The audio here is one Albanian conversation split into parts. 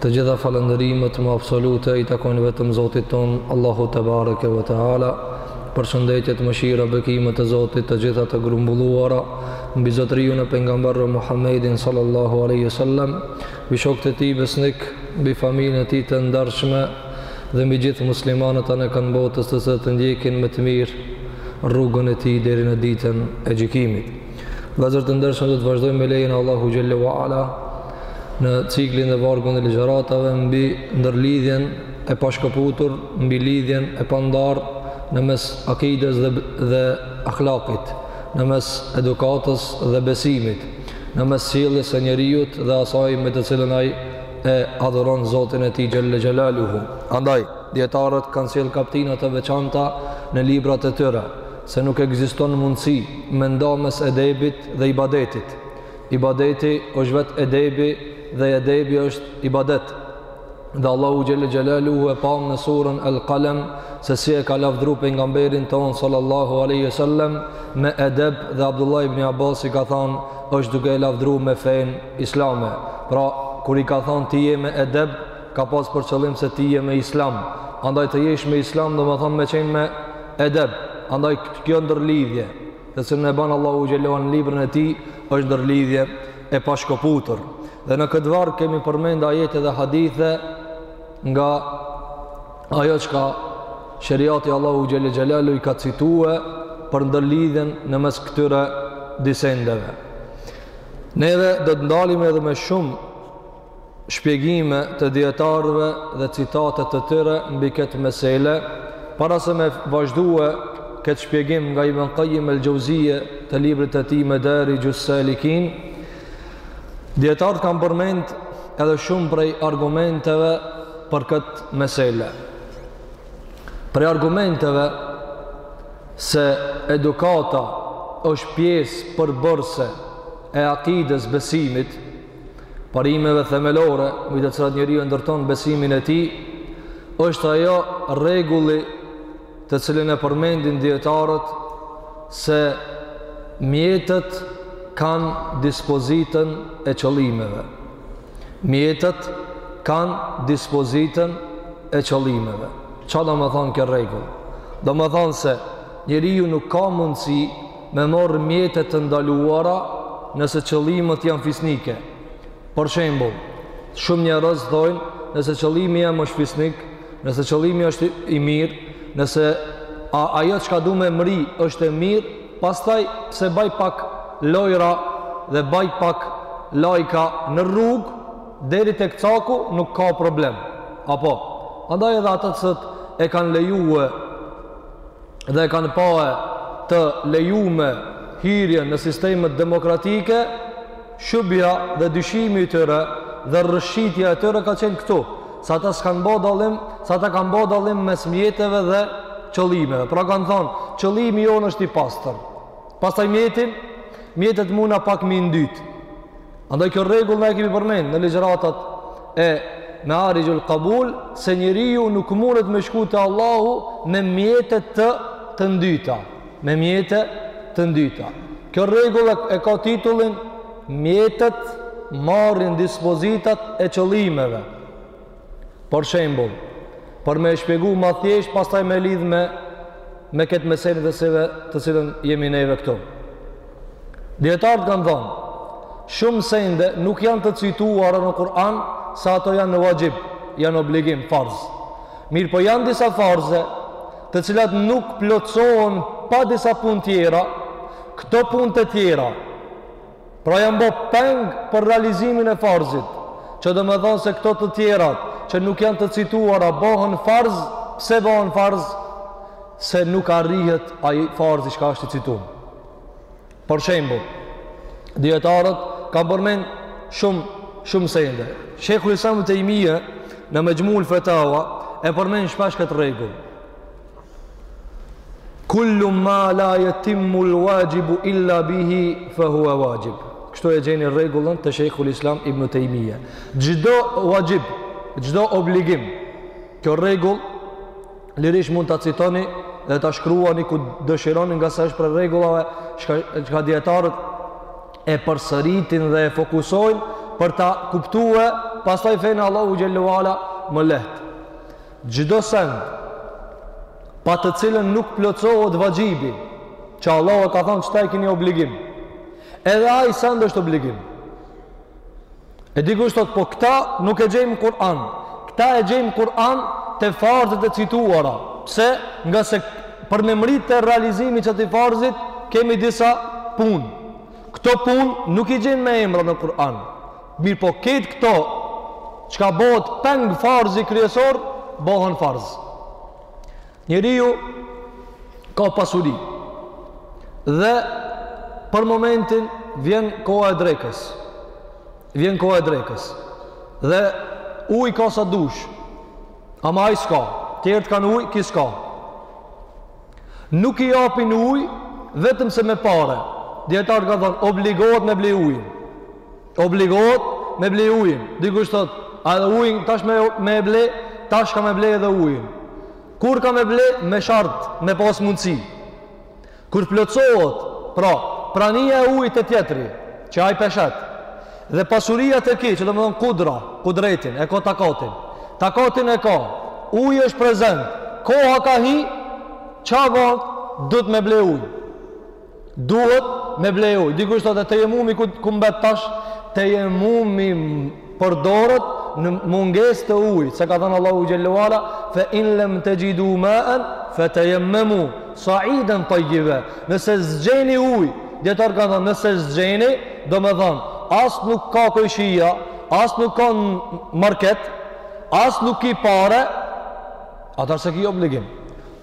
Të gjitha falënderimet më absolute i takojnë vetëm Zotit tonë, Allahu tebareke ve teala, përshëndetjet, mëshira, bekimet e Zotit të gjitha të grumbulluara mbi zotriun e pengamberëve Muhammedin sallallahu aleyhi sallam, mbi shokët e tij besnikë, mbi familjen e tij të ndershme, dhe mbi gjithë muslimanët anekand botës të cilët ndjekin me të mirë rrugën e tij deri në ditën e gjykimit. Vëllezër të ndershëm, do të vazhdojmë me lejen e Allahut Xhelle ue Ala në ciklin dhe vargun e ligjeratave mbi ndërlidhjen e pashkëputur, mbi lidhjen e pandarë në mes akides dhe, dhe ahlakit, në mes edukatës dhe besimit, në mes sjelljes së njeriut dhe asaj me të cilën ai e adhuron Zotin e tij Xhelle Xhelaluhu. Andaj, dijetarët kanë sjellë kaptina të veçanta në librat e tyre, se nuk ekziston mundësi me nda mes edebit dhe ibadetit. Ibadeti është vetë edebi dhe edebi është ibadet. Dhe Allahu Xhelle Xhelaluhu e pamë në surën El Kalem se si e ka lavdru pengamberin tonë sallallahu aleyhi sallem me edeb dhe Abdullah ibn Abbasi ka thanë është duke e lavdru me fenë islame. Pra, kur i ka thanë ti je me edeb, ka pas për qëllim se ti je me islam. Andaj të jesh me islam domethanë me qenë me Edeb, andaj kjo ndërlidhje, të cilën e ban Allahu Xhelle ue Ala në librin e tij, është ndërlidhje e pashkëputur. Dhe në këtë varg kemi përmend ajete dhe hadithe nga ajo çka sheriati i Allahut Xhelle Xhelaluhu i ka citue për ndërlidhjen në mes këtyre dy sendeve. Ne edhe do të ndalemi edhe me shumë shpjegime të dijetarëve dhe citate të tyre mbi këtë mesele, para se me vazhdue këtë shpjegim nga Ibn Kajjim el-Xheuzije të librit të tij Medarixhus-Salikin, dijetarët kanë përmend edhe shumë prej argumenteve për këtë mesele. Prej argumenteve se edukata është pjesë përbërëse e akides, besimit, parimeve themelore mbi të cilat njeriu e ndërton besimin e tij është ajo rregulli të cilin e përmendin dijetarët se mjetet kanë dispozitën e qëllimeve. Mjetet kanë dispozitën e qëllimeve. Ça domethanë kjo rregull? Domethanë se njeriu nuk ka mundësi me marrë mjete të ndaluara nëse qëllimet janë fisnike. Për shembull, shumë njerëz thonë, nëse qëllimi jam është fisnik, nëse qëllimi është i mirë, nëse a ajo çka du me mri është e mirë, pastaj se baj pak lojra dhe baj pak lajka në rrugë deri tek caku nuk ka problem. Apo, andaj edhe ata që e kanë leju dhe e kanë pa të lejume hyrjen në sistemet demokratike, shubhja dhe dyshimi i tyre dhe rrëshqitja e tyre ka qenë këtu, se ata s'kanë ba dallim, se ata kanë ba dallim mes mjeteve dhe qëllimeve. Pra kanë thonë, qëllimi jonë është i pastër. Pastaj mjetin, mjetet muna pak mi ndytë. Andaj kjo rregull na e kemi përmend në ligjëratat e Mearixhul Kabul se njeriu nuk mundet me shku te Allahu me mjete të të ndyta me mjete të ndyta kjo rregull e ka titullin mjetet marrin dispozitat e qëllimeve Për shembull, për me e shpjegu ma thjesht, pastaj me lidh me, me këtë mesele në të cilën jemi neve këtu. Dijetarët kanë thonë, shumë sende nuk janë të cituara në Kur'an se ato janë vaxhib, janë obligim, farz. Mirëpo janë disa farze të cilat nuk plotësohen pa disa punë tjera, këto punë të tjera, Pra janë bo peng për realizimin e farzit, që do me thonë se këto të tjerat, që nuk janë të cituara, bohen farz, pse bohen farz, se nuk arrihet ai farzi çka është i citum. Për shembull, dijetarët kanë përmend shumë, shumë sende. Shejhul Islam Tejmije, në Mexhmul Fetava, e përmend shpesh këtë rregull. Kullu ma la yatimmu al-wajibu illa bihi fa huwa wajib. Kështu e gjeni rregullën te Sheikhul Islam Ibn Taymija. Çdo wajib, çdo obligim. Kjo rregull lirisht mund ta citoni dhe ta shkruani ku dëshironi ngase është prej rregullave çka dijetarët e përsëritin dhe e fokusojnë për ta kuptuar pastaj fenë e Allahut xhelle ue ala më lehtë. Çdo send pa të cilën nuk plotësohet vaxhibi, që Allahu e ka thënë që ta e keni obligim. Edhe ai send është obligim. E dikush thotë, po këta nuk e gjejmë Kur'an. Këta e gjejmë Kur'an te farzet e cituara. Pse? Ngase për me mrri te realizimi i qatij farzit, kemi disa punë. Këto punë nuk i gjejmë me emra në Kur'an. Mirëpo krejt këto çka bëhet peng farzi kryesor, bëhen farz. Njeriu ka pasuri. Dhe për momentin vjen koha e drekës. Vjen koha e drekës. Dhe ujë ka sa dush. Ama ai s'ka. Tjerët kanë ujë, ky s'ka. Nuk i japin ujë vetëm se me pare. Dijetarët kanë thënë, obligohet me ble ujin. Obligohet me ble ujin. Dikush thotë, a edhe ujin tash me e ble, tash ka me ble edhe ujin. Kur ka me ble me shart, me pas mundësi. Kur plotësohet, pra, prania e ujit te tjetri, që ai po e shet. Dhe pasuria te ky, që domethënë kudra, kudretin, e ka takatin. Takatin e ka. Uji është prezent. Koha ka hi, çfarë bën? Duhet me ble ujë. Duhet me ble ujë. Dikush thotë e tejemumi ku, ku mbet tash? Tejemumi përdoret në mungesë të ujit. Se ka thënë Allahu xhel-le ve ala, fe in lem texhidu maen, fe tejememu, saiden tajjibe. Nëse s'gjeni ujë, dijetarët kanë thënë, nëse s'gjeni, domethënë, as nuk ka kojshia, as nuk ka në market, as nuk ki pare, atëherë s'e ki obligim.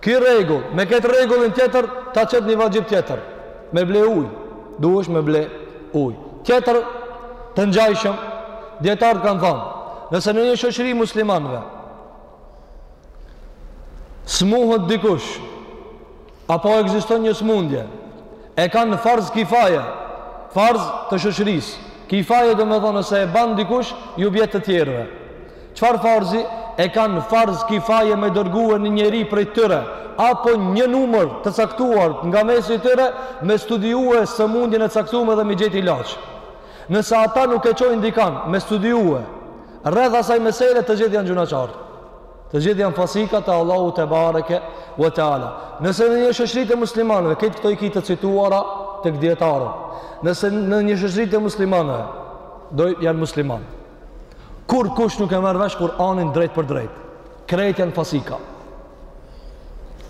Ky rregull, me këtë rregullin tjetër ta qet një vaxhib tjetër. Me ble ujë, duhesh me ble ujë. Tjetër të ngjajshëm dijetarët kanë thënë, nëse në një shoqëri muslimanëve smuhet dikush apo ekziston një smundje, e kanë farz kifaje, farz të shoqërisë. Kifaje domethënë nëse e ban dikush ju bjet të tjerëve. Çfarë farzi? E kanë farz kifaje me dërgue një njeri prej tyre, apo një numër të caktuar nga mesi i tyre me studiue sëmundjen e caktume dhe me gjetë ilaç. Nëse ata nuk e çojnë dikan me studiue, rreth asaj mesele të gjithë janë gjynahqarë. Të gjithë janë fasika te Allahu tebareke ve teala. Nëse në një shoqëri të muslimanëve krejt këto i ki të cituara tek dijetarët. Nëse në një shoqëri të muslimanëve do janë muslimanë. Kurkush nuk e merr vesh Kur'anin drejtpërdrejt. Krejt janë fasika.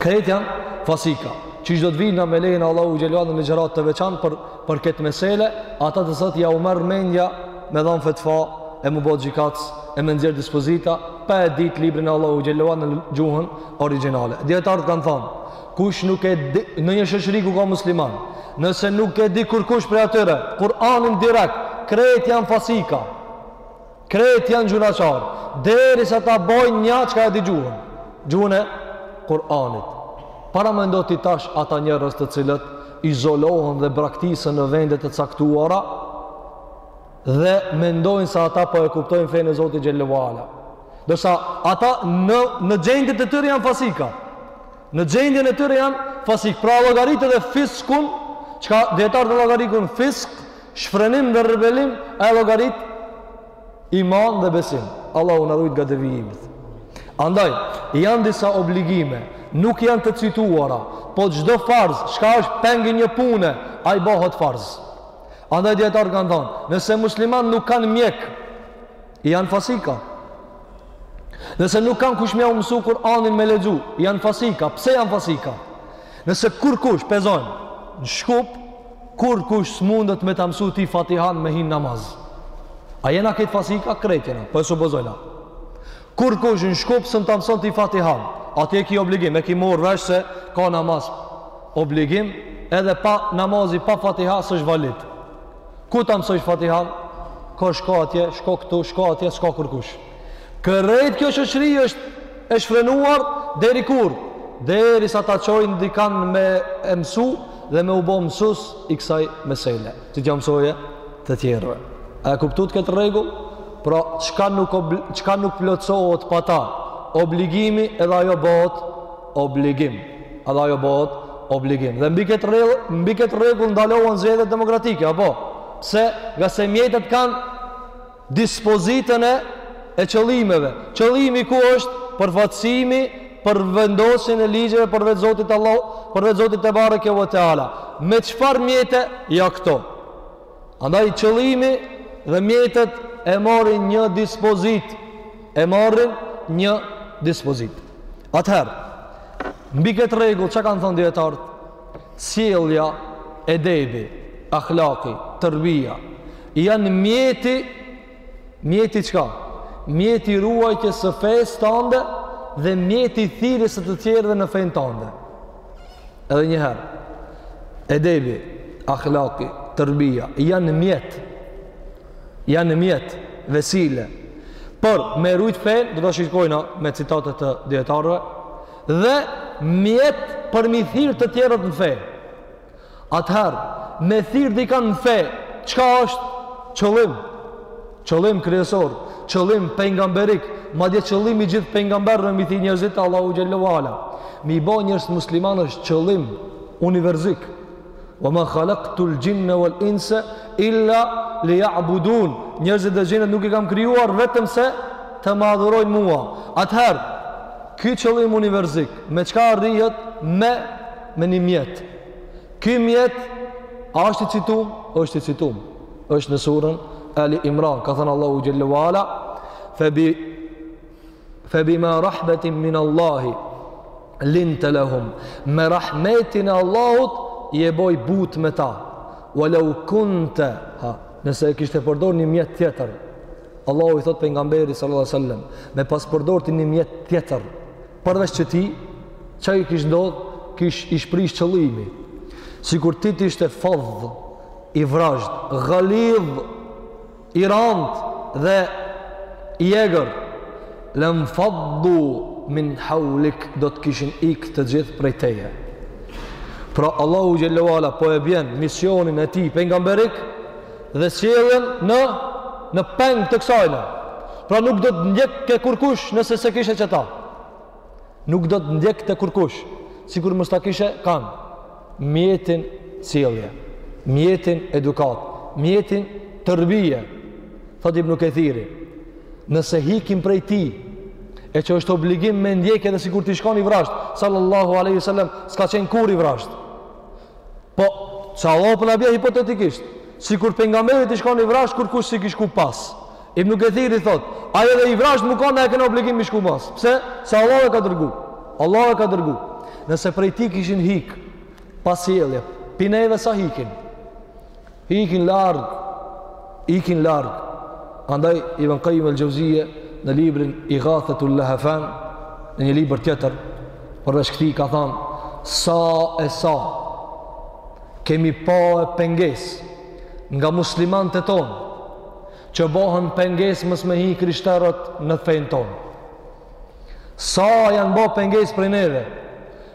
Krejt janë fasika. Qysh do të vijmë na me lejen e Allahut xhel-le ve ala në ligjëratë të veçantë për, për këtë mesele, ata që sot jau merr mendja me dhanë fetfa e m'u bo gjykatës e me nxjerr dispozita pa e ditë librin e Allahut xhel-le ve ala në gjuhën origjinale. Dijetarët kanë thanë, Kush nuk e di, në një shoqëri ku ka musliman, nëse nuk e di kurkush prej atyre, Kur'anin direkt, krejt janë fasika, krejt janë gjunaçar, deri sa ta bojnë nja çka e di gjuhën, gjuhën e Kur'anit. Paramendoni tash ata njerëz të cilët izolohen dhe braktisen në vende të caktuara dhe mendojnë se ata po e kuptojnë fenë e Zotit xhelle ve ala. Ndërsa ata në, në gjendjen e tyre janë fasika. Në gjendjen e tyre janë fasik, pra llogarite dhe fiskun, çka dijetarët e llogaritin fisk, shfrenim dhe rebelim, ai llogarit iman dhe besim. Allahu na rujt nga devijimi. Andaj, janë disa obligime, nuk janë të cituara, po çdo farz, çka është pengi një pune, ai bohet farz. Andaj dijetarët kanë thënë, nëse musliman nuk kanë mjek, janë fasika. Nëse nuk kanë kush me ua msu Kur'anin me lexu, janë fasika. Pse janë fasika? Nëse kurkush, supozojmë, në Shkup, kurkush s'mundet me ta msu ti fatihan me hin namaz. A jena krejt fasika? Krejt jena, po e supozojna. Kurkush në Shkup s'mun ta msojë ti fatihan. A ti e ki obligim, e ki morë vesh se ka namaz. Obligim, edhe pa namazi, pa fatiha, s'osht valid. Ku ta mësojsh Fatihan? Shko atje, shko këtu, shko atje, s'ka kurkush. Krejt kjo shoqëri është e shfrenuar deri kur? Derisa ta çojnë dikan me e msu dhe me u bo mësues i kësaj mesele. Qi t'jua msojë të tjerëve. A e kuptuat këtë rregull? Pra, çka nuk çka nuk plotësohet pa ta, obligimi edhe ajo bohet obligim. Edhe ajo bohet obligim. Dhe mbi këtë rregull, mbi këtë rregull ndalohen zgjedhjet demokratike, apo? Pse? Ngase mjetet kanë dispozitën e e qëllimeve. Qëllimi ku është përfaqësimi për vendosjen e ligjeve përveç Zotit Allah, përveç Zotit tebareke ve teala. Me çfarë mjete ja këto? Andaj qëllimi dhe mjetet e marrin një dispozitë, e marrin një dispozitë. Atëherë, mbi këtë rregull çka kanë thënë dijetarët? Sjellja, edebi, ahlaki, tërbija janë mjet, mjet i çka? Mjet i ruajtjes së fesë tande dhe mjet i thirrjes së të tjerëve në fenë tande. Edhe një herë. Edebi, ahlaki, tërbija janë mjet. Janë mjet, vesile. Për me rujt fenë, do ta shikojna me citate të dijetarëve dhe mjet për me i thirr të tjerët në fenë. Atëherë, me thirr dikën në fe, çka është qëllimi? Qëllim kryesor, qëllim pejgamberik, madje qëllimi i gjithë pejgamberëve me i thirr njerëzit te Allahu xhelle ue ala. Me i bo njerëzit muslimanë është qëllim univerzik. Wa ma khalaqtu al-jinna wal-insa illa liya'budun. Njerëzit dhe xhinët nuk i kam krijuar vetëm se të më adhurojnë mua. Atëherë, ky qëllim univerzik, me çka arrihet me me një mjet. Ky mjet a është i citum? Është i citum. Është në surën Ali Imran, ka thënë Allahu xhelle ue ala, "Fa bi fa bima rahmatin min Allahi linta lahum." Me rahmetin e Allahut je bo i butë me ta. Walau kunta, ha, nëse e kishte përdor një mjet tjetër. Allahu i thotë pejgamberit sallallahu alajhi wasallam, me pas përdor ti një mjet tjetër, Përveç këtij, çka kish ndodh, kish u prish qëllimi. Sikur ti të ishe fadh, i vrazhdë, ghalidh, i randë dhe i egër, lanfadhu min haulik do të kishin ik të gjithë prej teje. Pra Allahu xhelle ue ala po e bjen misionin e tij pejgamberik, dhe sjellën në në peng të kësajna pra nuk do të ndjekke kurkush nëse s'e kishe qita nuk do të ndjekte kurkush sikur mos ta kishe kan mjetin sjellje mjetin edukatë mjetin terbije thotë Ibn Kethiri nëse hikim prej tij e që është obligim me ndjek edhe sikur t'ish kon i vrazhdë sallallahu aleyhi sallam s'ka qenë kurrë i vrazhdë Po, se Allahu po na bie hipotetikisht, sikur pejgamberi t'ish kan i vrazhdë kurkush s'i kish shku pas. Ibn Kathiri thotë, ai edhe i vrazhdë me kanë e kena obligim me i shku mas. Pse? Se Allahu e ka dërgu. Allahu e ka dërgu. Nëse prej tij kishin hik pa sjellje, pej neve sa hikin. Hikin larg, ikin larg. Andaj Ibn Qayyim al-Jauziyje në librin Ighathatul Lahafan, në një libër tjetër përveç këtij ka thanë sa e sa kemi pa pengesë nga muslimanët tonë që bëhen pengesë mos me hi krishterët në fenë tonë. Sa janë ba pengesë prej neve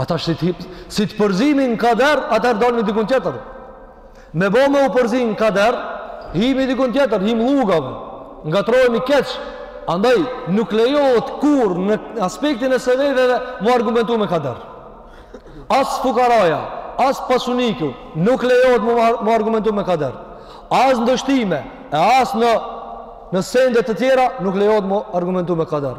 Ata si të, si të përzimi në kader, atëherë dalmi dikun tjetër. Me bo me u përzi në kader, himi dikun tjetër, him llugave, ngatërrohemi keq, andaj nuk lejohet kurrë në aspektin e sebebeve m'u argumentu me kader. As fukaraja, as pasaniku, nuk lejohet m'u argumentu me kader. As në dështime, e as në, në sende të tjera, nuk lejohet m'u argumentu me kader.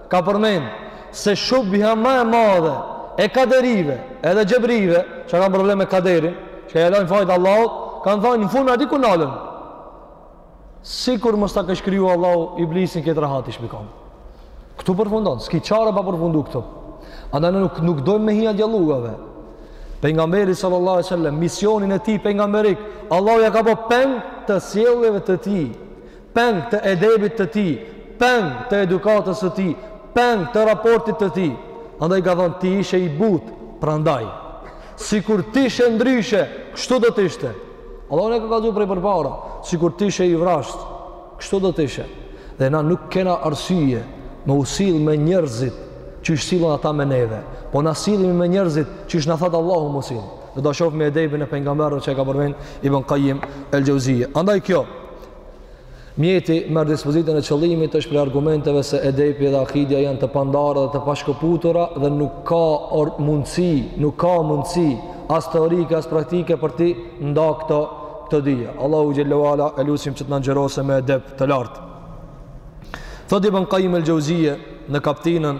ka përmend se shubheja ma e madhe e kaderive, edhe xhebrive, që kanë problem me kaderin, që ia lanë fajet Allahut, ka thanë në fund aty ku nalen. Sikur mos ta kish kriju Allahu Iblisin, krejt rahat ishmi kon. Këtu përfundon, s'ki qare pa përfundu këtu. Andaj nuk, nuk dojmë me hi dialogave. Pengamberi sallallahu alaihi wasallam misionin e tij pejgamberik, Allahu ja ka bë peng të sjelljeve të tij. peng të edebit të tij, peng të edukatës së tij, peng të raportit të tij. Andaj ka thënë ti ishe i butë, prandaj. Sikur ti ishe ndryshe, kështu do të ishte. Allahu na ka kallzu prej përpara, sikur ti ishe i vrasht, kështu do të ishe. Dhe na nuk kena arsye me u sill me njerëzit qysh sillen ata me neve, po na sillmi me njerëzit qysh na thotë Allahu me u sill. Dhe do ta shofmi edebin e pengamberit që e ka përmen Ibn Kajim el Xheuzije. Andaj kjo, Mjeti merr dispozitën e qëllimit është prej argumenteve se edepi dhe akidia janë të pandara dhe të pashkëputura dhe nuk ka mundësi, nuk ka mundësi as teorike, as praktike për t'i nda këto dyja. Allahun xhelle ve ala e lusim që të na ngjyrosë me edep të lartë. Thot Ibn Kajim el Xheuzije në kaptinën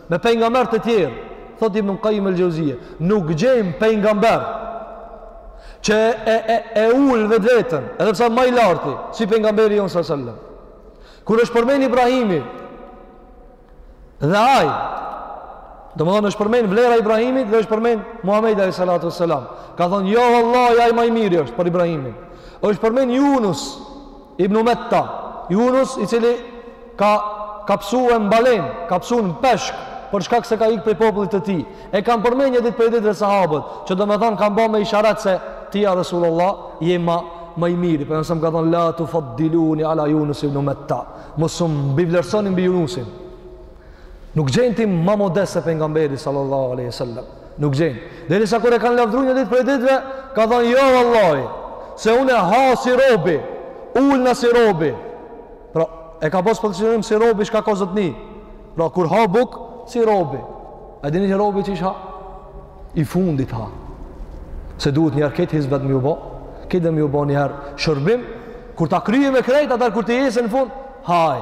Me pejgamber të tjerë, thotë Ibn Qayyim al-Jauziyja, nuk gjejmë pejgamber që e e e ul vetveten, edhe pse ma i larti, si pejgamberi jon sallallahu alaihi wasallam. Kur është përmend Ibrahimi dhe ai, domethënë është përmend vlera e Ibrahimit dhe është përmend Muhamedi alayhi salatu wasalam. Ka thonë jo vallahi, ai ma i miri është për Ibrahimin. Është përmend Yunus, Ibn Metta, Yunus i cili ka, ka pësu në balenë, ka pësu në peshk, për shkak se ka ikë prej popullit të tij. E kanë përmend një ditë prej ditëve sahabët, që domethonë kanë ba me isharat se ti ja Resulallah, je ma, ma i miri. Për nësëm ka thonë, la tufaddiluni ala Yunus ibn Metta, mos um mbivlerësoni mbi Yunusin. Nuk gjen ti ma modest se pengamberi sallallahu aleyhi sallam. Nuk gjen. Derisa kur e kanë lavdru një ditë prej ditëve, ka thonë, jo vallahi, se unë ha si robi, ulna si robi. Pra, e ka pas pozicionim si robi, s'ka ko zotni. Pra, kur ha buk, si robi. A dini që robi qysh ha? I fundit ha. Se duhet njerë këtë hizmet mi u bo, këtë dhe mi u bo njerë shërbim, kur ta kryn me krejt, atër kur t'i jesë në fund, ha ai.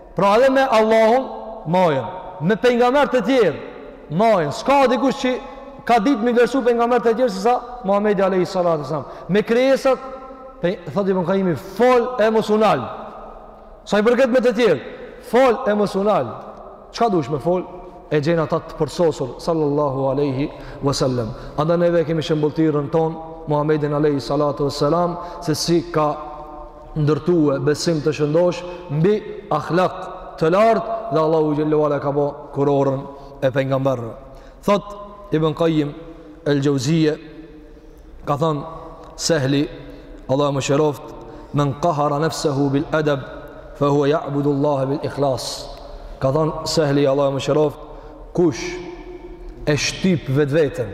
Pra edhe me Allahun majën, me pejgamber të tjerë majën. S'ka dikush që ka ditë me vlerësu pejgamber të tjerë sesa Muhamedi alayhi salatu wasalam. Me krijesat, thotë Ibn Qayimi, fol emocional. Sa i përket me të tjerë, fol emocional. Çka dush me fol? E gjen ata të përsosur sallallahu alaihi wasallam. Andaj neve kemi shëmbëlltyrën ton Muhammedin alayhi salatu wasalam se si ka ndërtue besim të shëndoshë mbi ahlak të lartë dhe Allahu xhel-le ue ala ka bo kurorën e pejgamberëve. Thot Ibn Kajjim el Xheuzije, ka thënë Sehli, Allahu e mëshiroftë, men kahara nefsehu bil edeb, fe hua ja'budullahe bil ikhlas. Ka thënë Sehli, Allahu e mëshiroftë, kush e shtyp vetveten,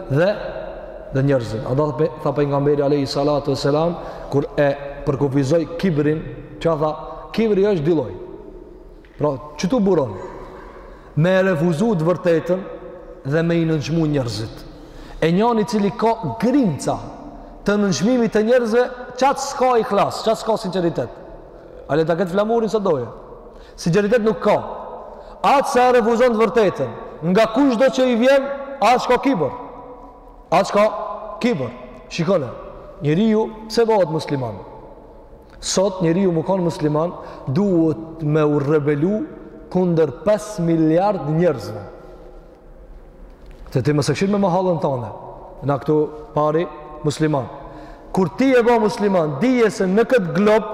dhe dhe njerëzit. A da tha pejgamberi alejhi salatu ue selam, kur e përkufizoi kibrin, ça tha, kibri është dy lloje. Pra, qetu buron? Me e refuzu të vërtetën dhe me i nënçmu njerëzit. E njani i cili ka grimca të nënçmimit të njerëzve, qaj s'ka ihlas, qaj s'ka sinqeritet. Ai le ta ketë flamurin sa të dojë. Sinqeritet nuk ka. A nëse e refuzon të vërtetën, nga kushdo që i vjen, ashtë çka kibër. Ashtë çka kibër. Shikone, njeriu pse bëhet musliman? Sot njeriu m'u konë musliman, duhet me u rebelu kundër 5 miliard njërzve. Se ti mos e kqyr me mahallën tane, na këtu pari musliman. Kur ti je bo musliman, dije se në këtë glob,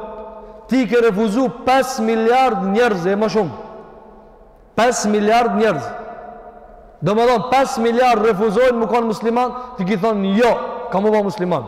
ti ke refuzu 5 miliard njerëz e më shumë. 5 miliard njerëz. Domethonë, 5 miliard refuzojnë m'u konë musliman, ti ki thonë, jo, kam m'u bo musliman.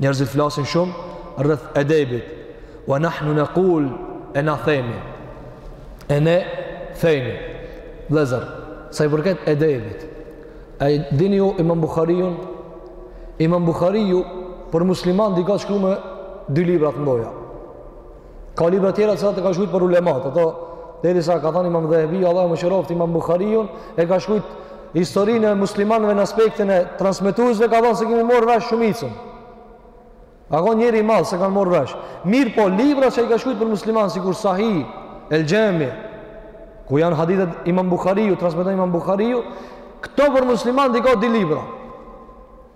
Njerëzit flasin shumë rreth edebit. Wa nahnu nekul e na themi. E ne themi. Vëllazër, sa i përket edebit. A e dini ju Imam Buhariun? Imam Buhariu për musliman dy ka shkru dy libra të mëdha. Ka libra tjera të cilat i ka shkruajt për ulemat, ato derisa ka thënë Imam Dhehebi, Allahu e mëshiroftë Imam Buhariun, e ka shkruajt historinë e muslimanëve në aspektin e transmetuesve ka thënë s'e kemi marrë vesh shumicën. Ka qenë njeri i madh s'e kanë marrë vesh. Mirëpo libra që i ka shkruajt për musliman sikur Sahih, El Xhami, ku janë hadithet Imam Buhariu, transmeton Imam Buhariu, këto për musliman diku dy libra.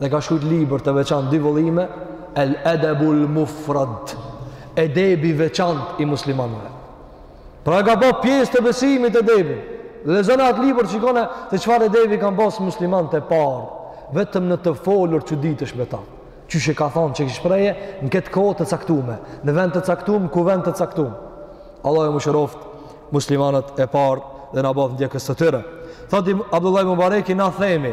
dhe ka shkujt libër të veçantë dy vëllime El Edebul Mufrad Edebi i veçantë i muslimanëve pra e ka bo pjesë të besimit Edebin dhe lexone atë libër shikone se çfarë Edebi kanë pas muslimanët e parë vetëm në të folur që ditësh me ta që që ka thonë që kështë preje në këtë kohë të caktume në vend të caktume, ku vend të caktume Allahu i mëshiroftë muslimanët e parë dhe na bëftë ndjekës të tyre Thotë Abdullah Mubareki na themi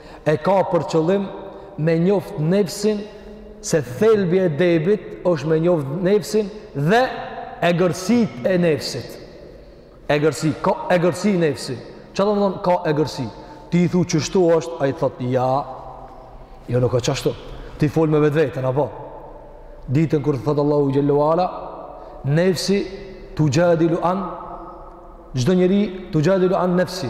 e ka për qëllim me njoft nefsin se thelbi edebit është me njoft nefsin dhe egërsit e nefsit egërsi, ka egërsi nefsi ça domethënë ka egërsi ti i thu qështu është ai thot ja jo nuk a qashtu ti fol me vetveten apo ditën kur thotë Allahu xhelle ve ala nefsi tuxhadilu an çdo njeri tuxhadilu an nefsi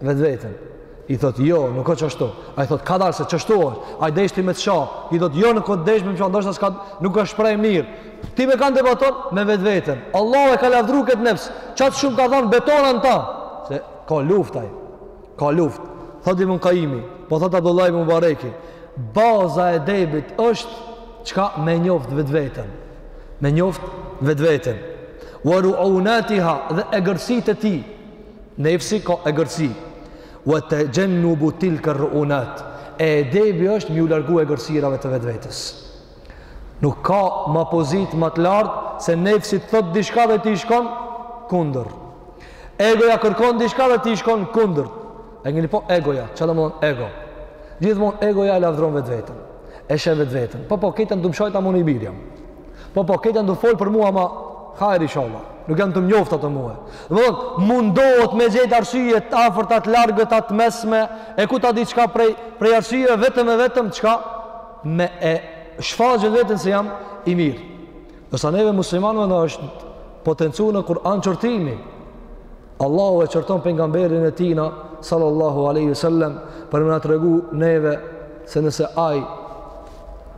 vetveten. I thot, jo, nuk është qështu. Ai thot, kadalë se qështu është. Ai deshti me të sha. I thot, jo, nuk deshti me të sha. Ndoshta ka, nuk u shpreh mirë. Ti me kanë debaton me vetveten. Allahu e ka lavdru këtë nefs. Qatë shumë ka thonë, betohna në ta. Se ka luft ai. Ka luft. Thot Ibn Kajimi. Po thot Abdullah ibn Mubareki. Baza edebit është çka me njoft vetveten. Me njoft vetveten. Wa ruunatiha dhe egërsit e tij. Nefsi ka egërsi. Wa tejennubu tilka rruunat. E edebi është mi u largu egërsirave të vetvetes. Nuk ka ma pozitë ma të lartë se nefsi të thot diçka dhe ti shkon kundër. Egoja kërkon diçka dhe ti shkon kundër. E njihni po egoja, çfarë do të thonë ego? Gjithmonë egoja e lavdron vetveten. E sheh vetveten. Po po, këta ndumshojta më në i birjam. Po po, këta janë tu fol për mua ma hajr ishalla. Nuk janë tu m'njoft ata mua. Domethënë, mundohet me gjet arsye të afërta të largëta të mesme, e ku ta di çka prej, prej arsyeve vetëm e vetëm çka me e shfaq veten se jam i mirë. Ndërsa neve muslimanëve na është potencu në Kur'an qortimi. Allahu e qorton pejgamberin e tina, sallallahu aleyhi sallem, për me na tregu neve se nëse ai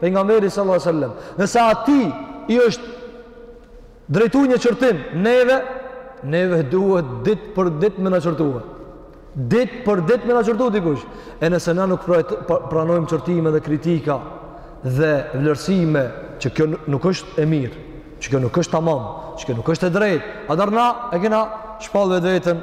Pejgamberi sallallahu alaihi wasallam, nëse atij i është drejtu një qortim neve, neve duhet ditë për ditë me na qortue. Ditë për ditë me na qortu dikush. E nëse na nuk pra, pra, pranojmë qortime dhe kritika dhe vlerësime që kjo nuk është e mirë, që kjo nuk është tamam, që kjo nuk është e drejtë, atëherë na e kena shpallë vetveten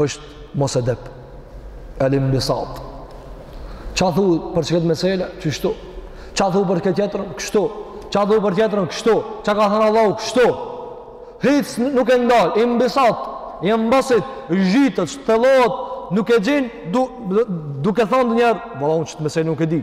është mos edep. El imbisat. Ça thu për qët mesele? Qështu. Ça thu për kët tjetrën? Kështu. Ça thu për tjetrën? Kështu. Ça ka thënë Allahu? Kështu. Hiç nuk e ndalë. Imbisat. Jenbasit. Zgjidhet. Shtjellohet. Nuk e gjen. Du, duke thonë njëherë. Valla un qët mesele nuk e di.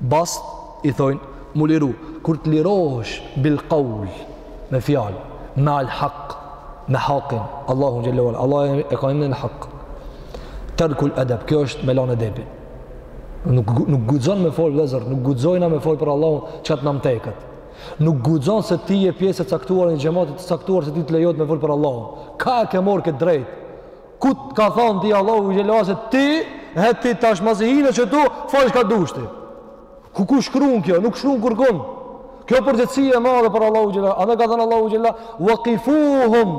Bast i thojnë mu liru kur të lirohesh bil kaul me fjalë me al hak me hakin Allahu xhelle ve ala Allahu e ka emrin el hak terkul edep kjo është me lanë edepin nuk nuk guxon me fol vllazër nuk guxojna me fol për Allahun çka të na teket nuk guxon se ti je pjesë e caktuar një xhematit të caktuar se ti të lejohet me fol për Allahun ka e ke marr këtë drejt Ku të ka thonë ti Allahu xhel-le ue ala se ti, he ti tash ma, si hine që t'u falë çka dush ti. Ku ku shkruun kjo, nuk shkruun kurkun. Kjo përgjegjësi e madhe para Allahut xhel-le ue ala. A ka thonë Allahu xhel-le ue ala, wa kifuhum,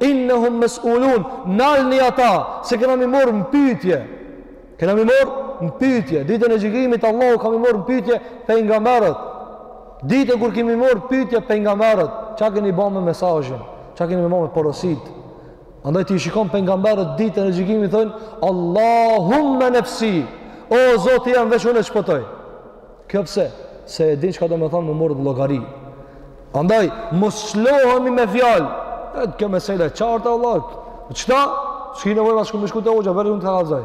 innehum mes'ulun, nalni ata, se kena m'i morë në pytje. Kena m'i morë në pytje. Ditën e gjykimit Allahu ka m'i morë në pytje pejgamberët. Ditën kur kem m'i morë në pytje pejgamberët, ça keni ba me mesazhin, ça keni ba me porositë. Andaj ti i shikon pejgamberët ditën e gjykimit thonë Allahumma nefsi. O Zoti jem veç unë të shpëtoj. Kjo pse? Se e din çka domethonë m'u morë llogari. Andaj mos të lshohemi me fjalë. E kjo mesela e qartë Allah. Çka? S'ki nevojë as shumë me shku te hoxha, vetëm të kallzoj.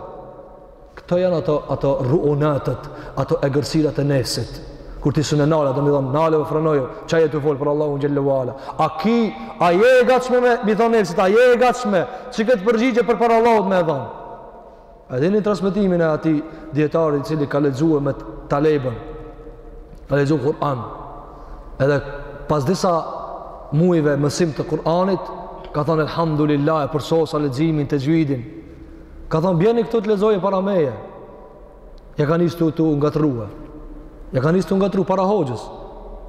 Këto janë ato, ato ruunatët, ato egërsirat e nefsit. Kur ti s'un e nal, ato domethonë, nale, frenoje, ça je tu folë për Allahun xhel-le ue ala. A ki, a je e gatshme me, m'i thonë nefsit, a je e gatshme, që këtë përgjigje përpara Allahut me e dhonë. A e dini transmetimin e atij dijetari i cili ka lexue me talebën, ka lexue Kur'an, edhe pas disa muajve mësim të Kur'anit, ka thonë, elhamdulillah, e përsosa leximin, texhvidin, Ka thonë, bjeni këtu të lexojë para meje. Ja ka nis tu, tu ngatrrue. Ja ka nis tu ngatrrue, para hoxhës.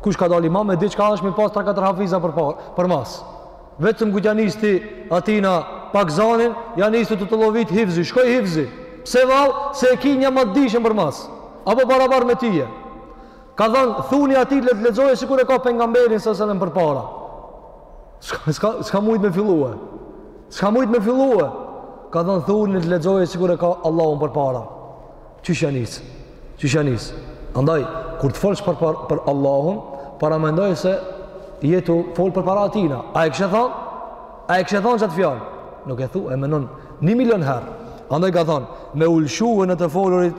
Kush ka dalë imam, e di çka është me pas 3-4 hafiza për, par, përmas. Vetëm kur t'ja nish ti atina pak zanin, ja nis tu t'u tollovit hivzi. Shkoj hivzi. Pse vallë, se e ki një ma të dishëm përmas. Apo barabar me tije. Ka thënë, thuni atij le të lexojë sikur e ka pejgamberin alejhi selam përpara. S'ka s'ka s'ka mujt me fillue. S'ka mujt me fillue. Ka thënë, thuni le të lexojë sikur e ka Allahun përpara. Qysh ja nis? Qysh ja nis? Andaj kur të folsh për për, për Allahun, paramendoje se je tu fol përpara atina. A e kështë thonë? A e kishe thonë qat fjalë? Nuk e thu, e menon një milion herë. Andaj ka thonë, me u lshue në të folurit,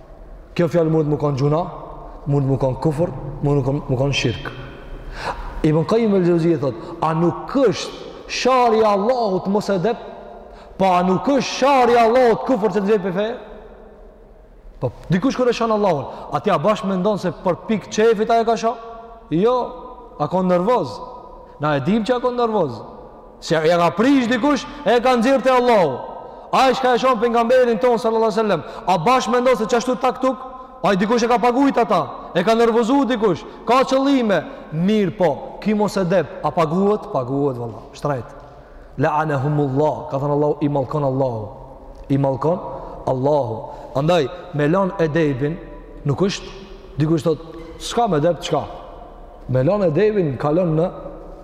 Kjo fjalë mundet m'u kanë gjynah, mundet m'u kanë kufër, mundet m'u kanë shirk. Ibn Kajim el Xhevzije thotë, a nuk është sharja e Allahut mosedep, pa po a nuk është sharja e Allahut kufër që të nxjerr prej feje? Po, dikush kur e shanë Allahun, a ti bash mendon se për pikë qejfit a e ka sha? Jo, a konë nervoz. Na e dim që a konë nervoz. Se ja ka prish dikush, e ka nxjerrë te Allahu. Ai çka e shon pejgamberin tonë, sallallahu alejhi sallam, a bash mendon se qashtu tak tuk, ai dikush e ka pagujt ata, e ka nervozu dikush, ka qëllime, mirëpo, ky mosedeb, a paguhet, paguhet, valla, shtrejt. Leanehumullah, ka thënë Allahu, i mallkon Allahu, i mallkon Allahu. Andaj, me lanë edebin, nuk është, dikush thotë, s'ka edeb, çka? Me lanë edebin, kalon në,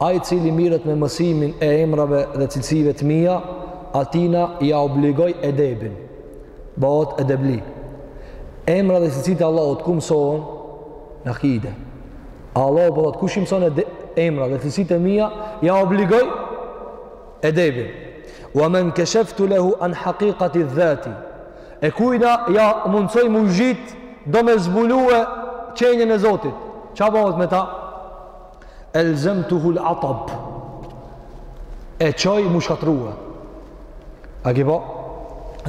Ai i cili mirret me mësimin e emrave dhe cilësive të mia, atina ia obligoj edebin. Bohet edebli. Emra dhe cilësitë e Allahut ku mësohen? Në akide. Allahu po thotë kush i mëson emra dhe cilësitë e mia, ia obligoj edebin. Wa man kashaftu lahu an haqiqati dhati. E kujna ja mundsoj mujit do me zbulue qenien e Zotit. Çka bohet me ta? Elzemtuhu al-atab. E çoj m'u shkatërru. A ke pa?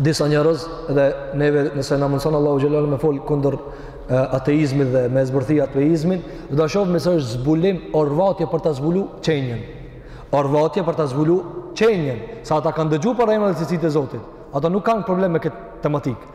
Disa njerëz dhe neve nëse na mundson Allahu xhelle me fol kundër ateizmit dhe me zbërthi ateizmin, do ta shohim se është zbulim orvatje për ta zbulu qenjen. Orvatje për ta zbulu qenjen, se ata kanë dëgju për emra dhe cilësitë e Zotit. Ata nuk kanë problem me këtë tematikë.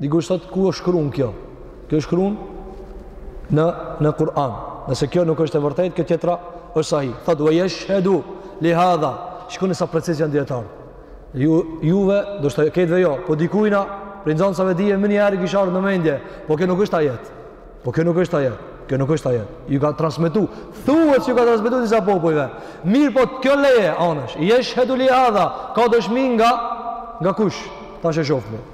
Dikush thot ku është shkrun kjo? Kjo është shkrun në në Kur'an. Nëse kjo nuk është e vërtetë, kjo tjetra është sahih. Thot wa yashhadu li hadha. Shikoni sa preciz janë dijetarët. Ju juve ndoshta këtyve jo, po dikujna prej nxënësave dije menjëherë i kish ardh në mendje, po kjo nuk është ajet. Po kjo nuk është ajet. Kjo nuk është ajet. Ju ka transmetu, thuhet se ju ka transmetu disa popujve. Mirëpo kjo leje anash. Yashhadu li hadha. Ka dëshmi nga nga kush? Tash e shohmë.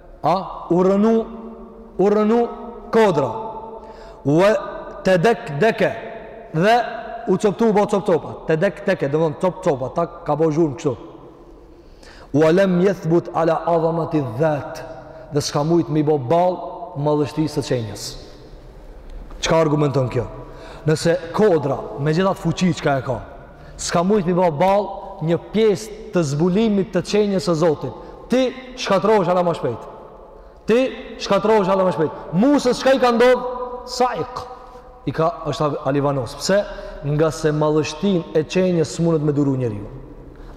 A, u rrënu, u rrënu kodra. Wa tedekdeke dhe u coptu u bo cop copa. Tedekdeke, domethënë cop copa, tak, ka bo zhurmë kështu. Wa lem jethbut ala adhamati dhat dhe s'ka mujt m'i bo ballë madhështisë së qenjes. Çka argumenton kjo? Nëse kodra, me gjithat fuqi çka e ka, S'ka mujt m'i ba ballë një pjesë të zbulimit të qenjes së Zotit. Ti shkatrohesh hala ma shpejt. Ti shkatrohesh hala ma shpejt. Musës çka i ka ndodh? Saik. I ka është alivanos. Pse? Ngase madhështinë e qenjes s'munet me duru njeriu.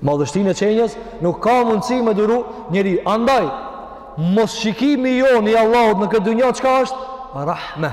Madhështinë e qenjes nuk ka mundësi me duru njeriu. Andaj, mosshikimi jonë i Allahut në këtë dynja, çka është? Rahme.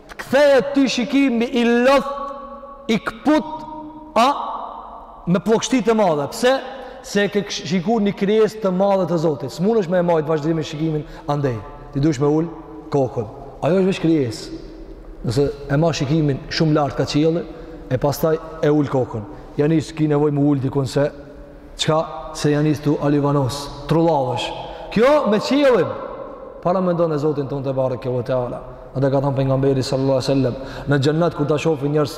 Të kthehet ty shikimi i lodhtë, i këput, a me plogështi të madhe. Pse? Se e ke shiku një krijesë të madhe të Zotit. S'mundesh me e majtë vazhdimin shikimin andej. Ti duhesh me ul kokën. Ajo është veç krijesë. Nëse e man shikimin shumë lart kah qielli e pastaj e ul kokën. Ja nis ki nevojë me ul dikun se Çka se ja nis tu alivanos, trullavesh. Kjo me qiellin, paramendone Zotin tonë tebareke wa teala. Andaj ka thanë Pejgamberi sallallahu alejhi wa sellem, në xhennet kur ta shofin njerëz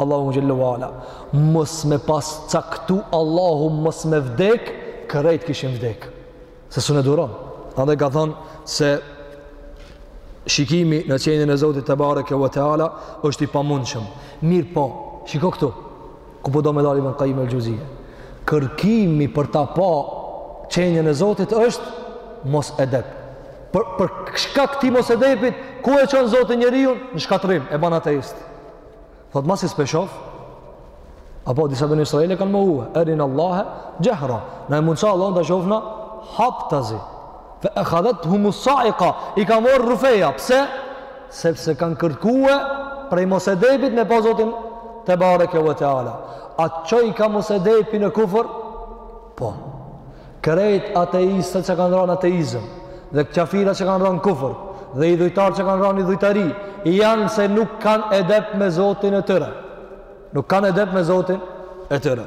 Allahun xhelle wa ala, mos me pas caktu Allahu mos me vdek, krejt kishim vdek. Se s'un e duron. Andaj ka thonë se shikimi në qenjen e Zotit tebareke wa teala, është i pamundshëm. Mirëpo, shiko këtu, Ku po do me dalë Ibn Qayyim al-Jawziyye? Kërkimi për ta pa qenien e Zotit është mos edep. Për për shkak këti mos edepit, ku e çon Zoti njeriun në shkatrim e ban ateist. Thot masi s'pe shof. Apo disa beni israilë kanë mohue, erina Allahe xhehra. Na e mundëso Allahun ta shofna haptazi. Fe akhadhathumus saika, i ka morë rufeja, pse? Sepse kanë kërkue prej mos edepit me pa Zotin tebareke ve teala. A çojka mos edepi në kufër? Po. Krejt ateistët që kanë rënë ateizëm, dhe qafira që kanë rënë kufër, dhe idhujtarë që kanë rënë idhujtari, janë se nuk kanë edep me Zotin e tyre. Nuk kanë edep me Zotin e tyre.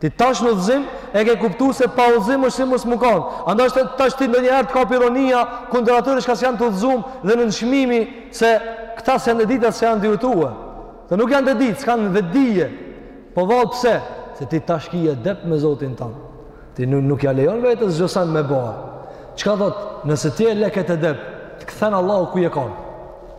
Ti tash në udhëzim e ke kuptu se pa udhëzim është si mos mu kanë. Andaj tash ti ndonjëherë të kap ironia kundër atyre çka s'janë të udhëzum dhe nënçmimi se këta s'janë tu e ditë se janë tu jetuar. Se nuk janë tu e ditë, s'kanë vetëdije. Po vallë pse? Se ti tash ki edep me Zotin tand. Ti nuk, nuk ja lejon vetes çdo sen me bo. Çka thot, nëse ti e le ket edep, të kthen Allahu ku je kanë.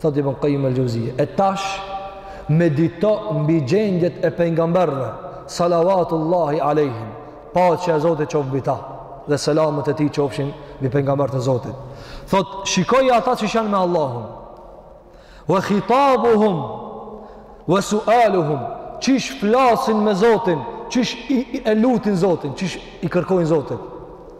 thot Ibn Qayyim al-Jawziyye e tash medito mbi gjendjet e pejgamberëve salavatullahi alehim paqja e Zotit qoftë mbi ta dhe selamet e tij qofshin mbi pejgambert e Zotit thot shikoji ata çish janë me Allahun wa khitabuhum wa sualuhum çish flasin me Zotin çish i, i, e lutin Zotin çish i kërkojnë Zotit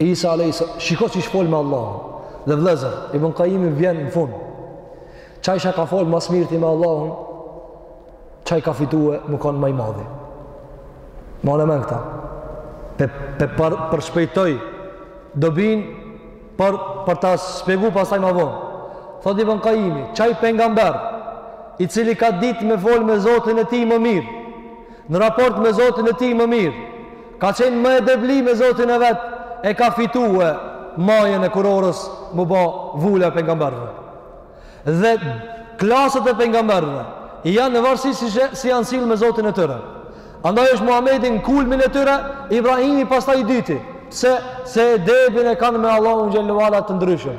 Isa alayhis shiko çish fol me Allahun dhe vëllazër Ibn Qayyim vjen në fund qaj çka ka fol ma s'mirti me Allahun qaj ka fitue mu kon ma i madhi mane në mend këta pe, pe për, përshpejtoj dobin për, për ta shpjegu pasaj më vonë thot Ibn Qayyim qaj pejgamber i cili ka ditë me fol me Zotin e tij më mirë në raport me Zotin e tij më mirë Ka qenë më edebli me Zotin e vet e ka fitue majën e kurorës mu ba vula e pejgamberve. Dhe klasët e pejgamberve i janë në varësi si, si janë sillë me Zotin e tyre. Andaj është Muhammedi në kulmin e tyre, Ibrahimi pastaj i dyti. Se, se edebin e kanë me Allahun xhel-le ve ala të ndryshëm.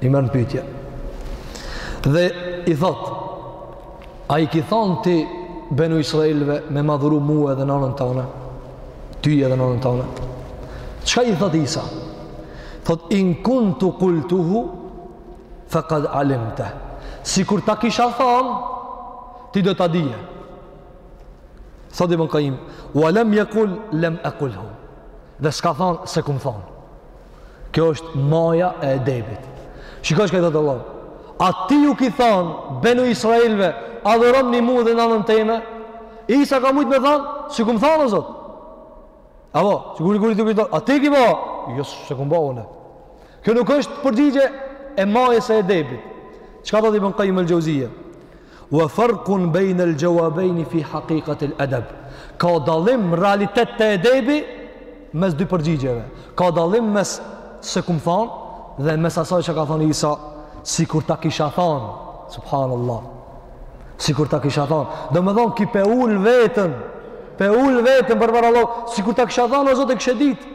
i merr në pytje. Dhe i thot, a i ki thonë ti benu Israilve me m'adhuru mu edhe nonën tane, ty edhe nonën tane. Çka i thot Isa? Thot, in kuntu kultuhu, fe kad alimteh. Sikur ta kisha thonë, ti do ta dije. Thot Ibn Qayyim, ve lem jekul, lem e kulhu. Dhe s'ka thonë, s'e kum thonë. Kjo është maja e edebit. Shiko çka i thotë Allahu. A ti ju ki thanë, benu Israilve, adhuromni mu dhe nanën teme? Isa ka mujtë me thanë, s'i kum thanë, o Zot. Apo, sikur kur i thu dikujt, a ti ki bo? Jo, s'e kum bo, une. Kjo nuk është përgjigje e majës së edebit. Çka thotë Ibn Qayyim al-Jauziye? Wa farqun bayn al jawabayn fi haqiqat al adab. Ka dallim realitet te edebi mes dy përgjigjeve. Ka dallim mes s'e kum thon dhe mes asaj që ka thon Isa sikur ta kisha thon. Subhanallah. Sikur ta kisha thon. Domethon ky pe ul vetën. Pe ul vetën përpara Allahut. Sikur ta kisha thon o Zot e kishe ditë.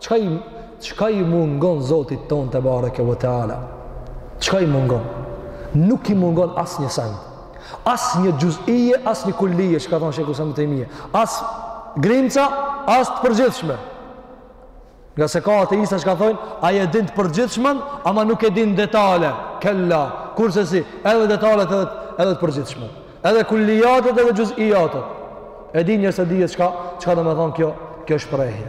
Çka i, çka i mungon Zotit ton tebareke ve teala? Çka i mungon? Nuk i mungon asnjë send. Asnjë xhuzije, asnjë kullije, që ka thonë shejhul islam Ibn Tejmije. As grimca, as të përgjithshme. Ngase ka ateista çka thojnë, ai e din të përgjithshmen, ama nuk e din detale. Kella, kursesi, edhe detalet edhe, edhe të përgjithshmen. Edhe kullijatët edhe xhuzijatet. E din njerëzit e dijes çka, çka domethonë kjo, kjo shprehje.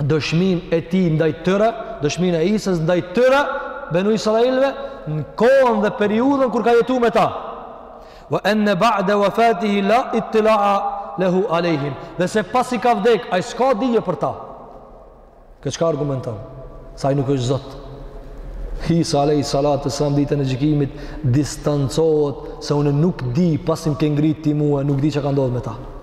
dëshminë e tij ndaj tyre, dëshminë e Isës ndaj tyre, benu Israilve, në kohën dhe periudhën kur ka jetu me ta. Ve enne ba'de vefatihi la ittila'a lehu alejhim. Dhe se pasi ka vdek, ai s'ka dhije për ta. Kjo çka argumenton? Se ai nuk është zot. Isa alejhi salatu ve selam ditën e gjykimit, distancohet se unë nuk di pasi m'ke ngrit ti mua, nuk di çka ka ndodhë me ta.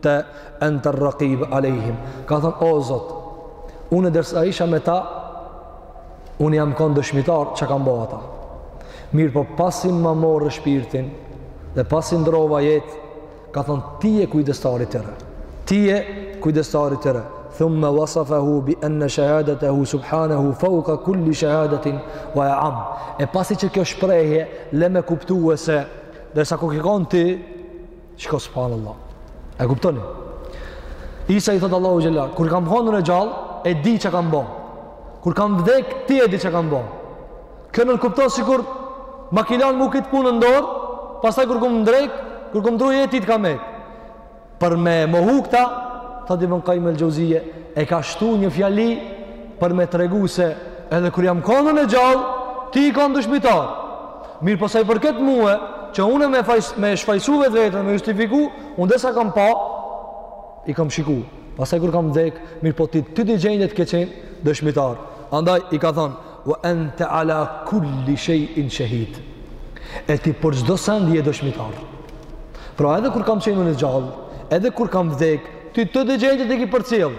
te ente rraqib alejhim ka thënë o zot unë derisa isha me ta unë jam kon dëshmitar çka kanë bo ata mirëpo pasi ma more shpirtin dhe pasi ndrova jetë ka thënë ti je kujdestari i tyre ti je kujdestari i tyre thumme wasafahu bi anna shahadatahu subhanahu fawqa kulli shahadatin wa a'am e pasi që kjo shprehje le me kuptue se derisa ku ki kon ti Shko subhanallahu. E kuptoni? Isa i thot Allahut xhelle, kur kam kon une gjallë, e di çka kan bon. Kur kam vdek, ti e di çka kan bon. Kjo nënkupton sikur ma ki lan mu këtë punë në dorë, pastaj kur kum vdek, kur kum ndrru jetë ty t'ka met. Për me mohu këta, thot Ibn Qayyim al-Jauziye, e ka shtu një fjali për me tregu se edhe kur jam kon une gjallë, ti je kanë dëshmitar. Mirëpo sa i përket mua, që unë me fajs, me shfajsu vetveten, me justifiku, unë desa kam pa, i kam shiku. Pastaj kur kam vdek, mirëpo ti te t'dy gjendjet ke qenë dëshmitar. Andaj i ka thënë, "Wa anta ala kulli shay'in shahid." E ti për çdo send je dëshmitar. Pra edhe kur kam qenë unë gjallë, edhe kur kam vdek, ti të dy gjendjet i ki përcjellë.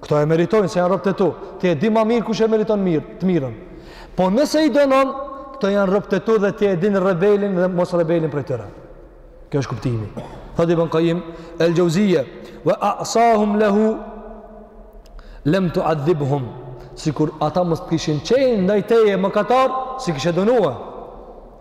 Këto e meritojnë se janë robt e tu. Ti e di ma mirë kush e meriton mirë, të mirën. Po nëse i dënon, këto janë robt e tu dhe ti e din rebelin dhe mos rebelin prej tyre. Kjo është kuptimi. Tha Ibn Kajim el-Xhevzije, ve asahum lehu, lem tuadhibhum, sikur ata mos të kishin qenë, ndaj teje mëkatarë, s'i kishe dënua.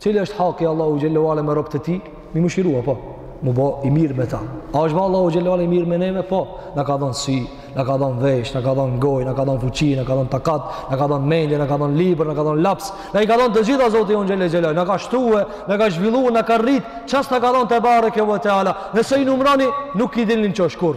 Cili është haki Allahu xhelle ve ala me robët e tij? Me i mëshirua po. Me u bo i mirë me ta. A është Allahu xhelle ve ala i mirë me neve? Po. Na ka dhënë sy, na ka dhënë vesh, na ka dhënë gojë, na ka dhënë fuqi, na ka dhënë takat, na ka dhënë mendje, na ka dhënë libër, na ka dhënë laps. Na i ka dhënë të gjitha Zoti jonë xhelle xhelaluhu. Na ka shtu, na ka zhvillu, na ka rrit. Çka s' na ka dhënë tebareke ve teala. Nëse i numroni, nuk i dilni qosh kurr.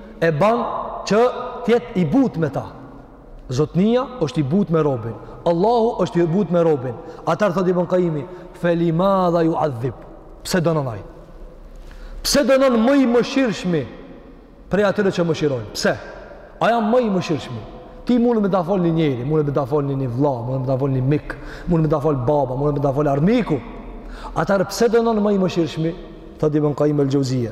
e ban që të jetë i butë me ta. Zotnia është i butë me robin. Allahu është i butë me robin. Atëherë thotë Ibn Qayimi, "Felimadha yu'adhib?" Pse dënon ai? Pse dënon ma i mëshirshmi prej atyre që mëshirojnë? Pse? Ai a ma i mëshirshmi? Ty mun me ta fal një njeri, mun me ta fal një vëlla, mun me ta fal një mik, mun me ta fal baba, mun me ta fal armiku. Atëherë pse dënon më i mëshirshmi? Thotë Ibn Qayimi el-Jauziyje,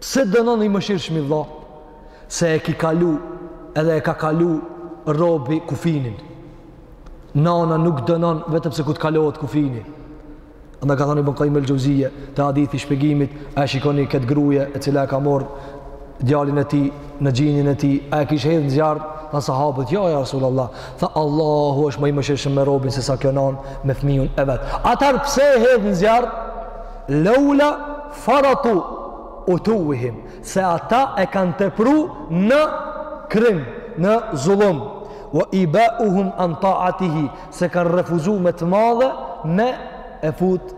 Pse dënon i mëshirshmi vlla? Se e ki kalu edhe e ka kalu robi kufinin. Nana nuk dënon vetëm se kur të kalohet kufini. Andaj ka thënë Ibn Qayyim el-Jauziyje te hadithi i shpjegimit, a e shikoni këtë gruje e cila e ka marr djalin e tij në gjinë e tij, a e kish hedhë në zjarr? Tha sahabët, jo ja Rasulullah. Tha Allahu është më i mëshirshëm me robin se sa kjo nan me fëmijën e vet. Atëherë pse e hedh në zjarr? Laula Faratu utuwihim, se ata e kanë tepru në krim, në zullum. Wa iba'uhum an ta'atihi, se kanë refuzu me të madhe me e fut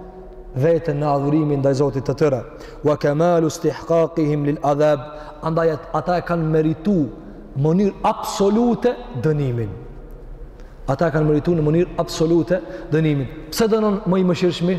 veten në adhurimin ndaj Zotit të tyre. Wa kamalu istihqaqihim lil adhab, andaj ata e kanë meritu në mënyrë absolute dënimin. Ata e kanë meritu në mënyrë absolute dënimin. Pse dënon më i mëshirshmi?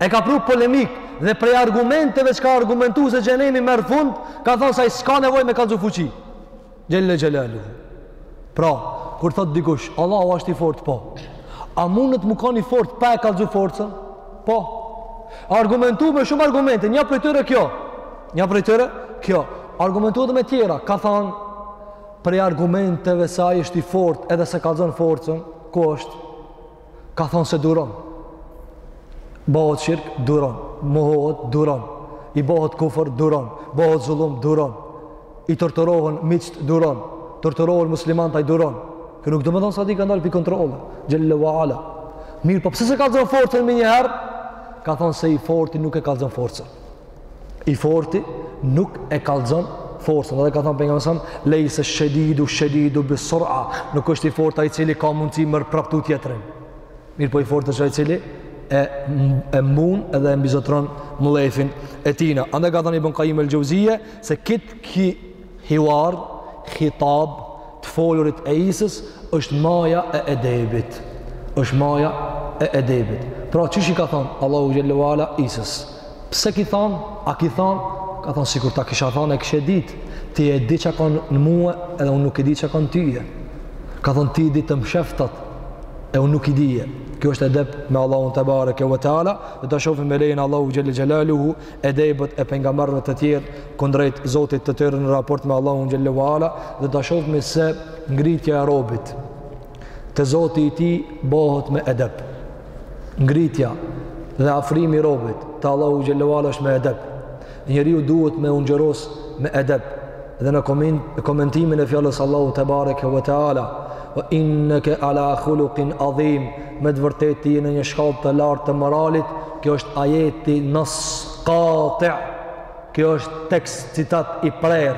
E ka pru polemik dhe prej argumenteve që ka argumentu se xhehenemi merr fund, ka thonë se ai s'ka nevoj me kallxu fuqi. Xhelle xhelaluhu. Pra, kur thot dikush, Allahu ashtë i fort, po. A mundët me kanë i fort pa e kallxu forcën? Po. Argumentu me shumë argumente, një prej tyre kjo. Një prej tyre kjo. Argumentu dhe me tjera, ka thonë, prej argumenteve se ai është i fort edhe s'e kallxon forcën, ku është? Ka thonë se duron. Bohet shirk, duron. Mohohet, duron. I bohet kufër, duron. Bohet zullum, duron. I torturohen miqët, duron. Torturohen muslimanët, ai, duron. Kjo nuk do me thonë se atij i ka dalë prej kontrolle. Xhelle ve ala. Mirëpo pse s'e kallzon forcën menjëherë? Ka thonë se i forti nuk e kallzon forcën. i forti nuk e kallzon forcën. Dhe ka thënë pejgamberi sa lejse shedidu shedidu bi sur'a, nuk është i fortë ai i cili ka mundësi me praptu tjetrin. Mirëpo i fortë është ai i cili e e mund edhe e mbizotron mllefin e tina. Andaj ka thënë Ibn Qayyim el-Jauziye se kit ki Hiwar, khitab, të folurit e Isës është maja e edebit. Është maja e edebit. Pra qysh i ka thon Allahu xhele ve ala Isës. Pse ki thon? A ki thon? Ka thon sikur ta kisha thon e kishe dit. Ti e di çka ka në mua edhe unë nuk e di çka ka në tyje. Ka thon ti di të msheftat e unë nuk i dije. Kjo është edep me Allahun tebareke ve teala, do ta shohim me lejen e Allahut xhele xhelaluhu edebët e pejgamberëve të tjerë kundrejt Zotit të tyre në raport me Allahun xhele ve ala dhe ta shohim se ngritja e robit te Zoti i tij bëhet me edep. Ngritja dhe afrimi i robit te Allahu xhele ve ala është me edep. Njeriu duhet me u ngjyros me edep dhe në komentimin e fjalës Allahut tebareke ve teala wa innaka ala khuluqin adhim me të vërtetë ti je në një shkallë të lartë të moralit Kjo është ajeti nas kat'i, kjo është tekst citat i prerë,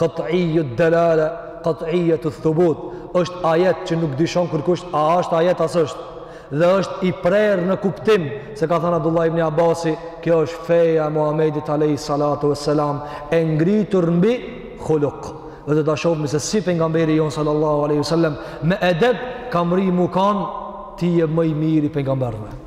kat'ijud-delale, kat'ijuth-thubut, është ajet që nuk dyshon kurkush, a është ajet a s'është, dhe është i prerë në kuptim, se ka thënë Abdullah ibn Abasi, kjo është feja e Muhammedit Alejhi Salatu ve Selam, e ngritur mbi khuluk, dhe do ta shofmi se si pejgamberi jonë sallallahu aleyhi sallam, me edep ka mrri mu kanë, t'jetë ma i miri pejgamberëve.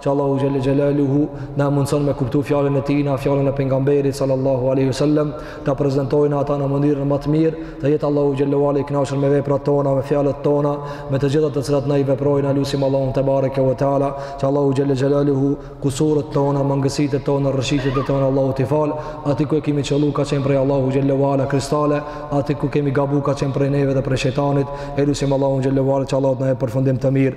që Allahu xhele xhelaluhu na e mundëson me kuptu fjalën e tina, fjalën e pejgamberit sallallahu aleyhi sallam, ta prezentojmë atë në mënyrën ma të mirë, të jetë Allahu xhele ve ala i knaqun me veprat tona, me fjalët tona, me të gjithat të cilat ne i veprojmë, e lusim Allahun tebareke ve teala, që Allahu xhele xhelaluhu kusuret tona, mangësitë tona, rrëshqitjet tona, Allahu t'i falë, aty ku e kemi qëllu ka qenë prej Allahu xhele ve ala kristal, aty ku kemi gabu ka qenë prej neve dhe prej shejtanit, e lusim Allahun xhele ve ala që Allahu të na jep përfundim të mirë,